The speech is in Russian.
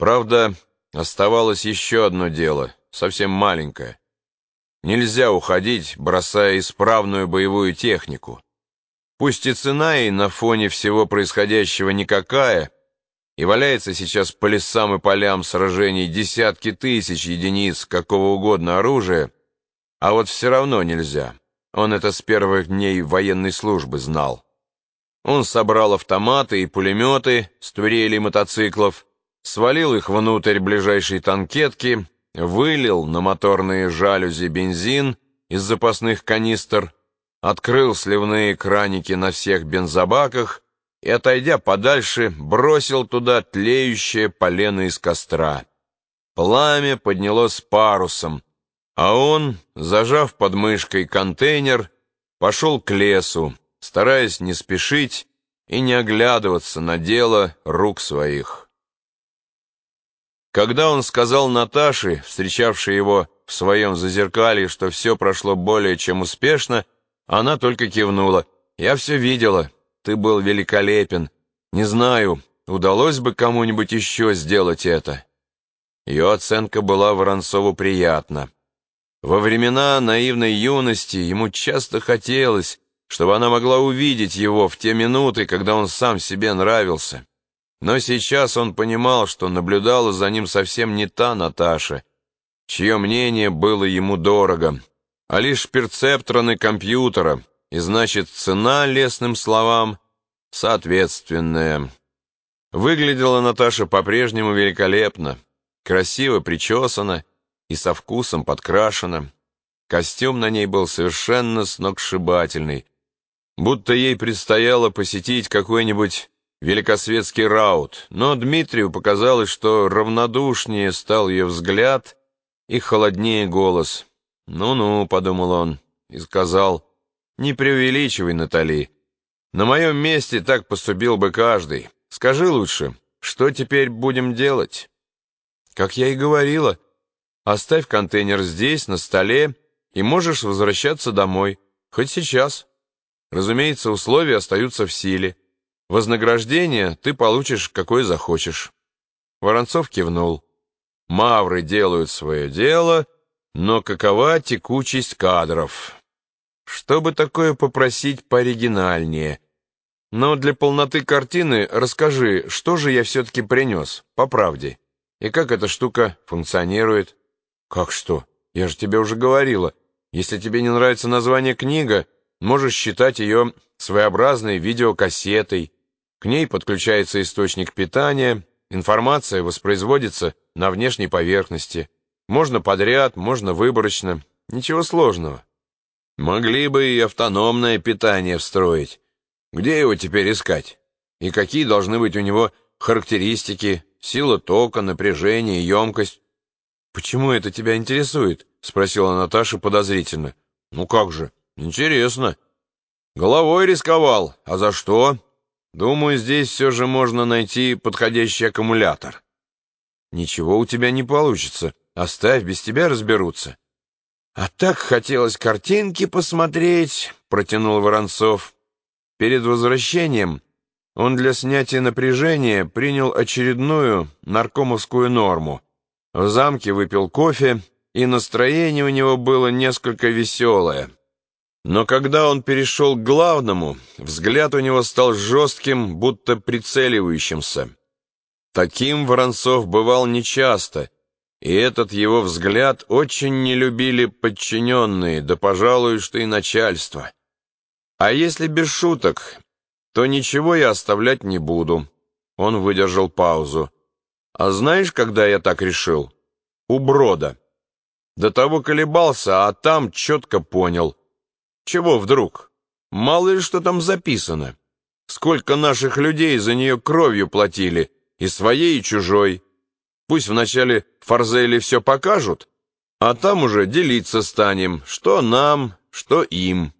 Правда, оставалось еще одно дело, совсем маленькое. Нельзя уходить, бросая исправную боевую технику. Пусть и цена ей на фоне всего происходящего никакая, и валяется сейчас по лесам и полям сражений десятки тысяч единиц какого угодно оружия, а вот все равно нельзя. Он это с первых дней военной службы знал. Он собрал автоматы и пулеметы с турелей мотоциклов, свалил их внутрь ближайшей танкетки, вылил на моторные жалюзи бензин из запасных канистр, открыл сливные краники на всех бензобаках и, отойдя подальше, бросил туда тлеющее полено из костра. Пламя поднялось парусом, а он, зажав под мышкой контейнер, пошел к лесу, стараясь не спешить и не оглядываться на дело рук своих. Когда он сказал Наташе, встречавшей его в своем зазеркалье, что все прошло более чем успешно, она только кивнула. «Я все видела. Ты был великолепен. Не знаю, удалось бы кому-нибудь еще сделать это». Ее оценка была Воронцову приятна. Во времена наивной юности ему часто хотелось, чтобы она могла увидеть его в те минуты, когда он сам себе нравился. Но сейчас он понимал, что наблюдала за ним совсем не та Наташа, чье мнение было ему дорого, а лишь перцептроны компьютера, и значит цена лесным словам соответственная. Выглядела Наташа по-прежнему великолепно, красиво причесана и со вкусом подкрашена. Костюм на ней был совершенно сногсшибательный, будто ей предстояло посетить какой-нибудь великосветский раут, но Дмитрию показалось, что равнодушнее стал ее взгляд и холоднее голос. «Ну-ну», — подумал он и сказал, — «не преувеличивай, Натали. На моем месте так поступил бы каждый. Скажи лучше, что теперь будем делать?» «Как я и говорила, оставь контейнер здесь, на столе, и можешь возвращаться домой, хоть сейчас. Разумеется, условия остаются в силе». Вознаграждение ты получишь, какое захочешь. Воронцов кивнул. Мавры делают свое дело, но какова текучесть кадров? Чтобы такое попросить пооригинальнее. Но для полноты картины расскажи, что же я все-таки принес, по правде, и как эта штука функционирует. Как что? Я же тебе уже говорила. Если тебе не нравится название книга, можешь считать ее своеобразной видеокассетой, к ней подключается источник питания, информация воспроизводится на внешней поверхности. Можно подряд, можно выборочно. Ничего сложного. Могли бы и автономное питание встроить. Где его теперь искать? И какие должны быть у него характеристики, сила тока, напряжение, емкость? «Почему это тебя интересует?» — спросила Наташа подозрительно. «Ну как же, интересно. Головой рисковал. А за что?» Думаю, здесь все же можно найти подходящий аккумулятор. Ничего у тебя не получится. Оставь, без тебя разберутся. А так хотелось картинки посмотреть, протянул Воронцов. Перед возвращением он для снятия напряжения принял очередную наркомовскую норму. В замке выпил кофе, и настроение у него было несколько веселое. Но когда он перешел к главному, взгляд у него стал жестким, будто прицеливающимся. Таким Воронцов бывал нечасто, и этот его взгляд очень не любили подчиненные, да, пожалуй, что и начальство. А если без шуток, то ничего я оставлять не буду. Он выдержал паузу. А знаешь, когда я так решил? У Брода. До того колебался, а там четко понял — чего вдруг? Мало ли что там записано. Сколько наших людей за нее кровью платили, и своей, и чужой. Пусть вначале Фарзели все покажут, а там уже делиться станем, что нам, что им.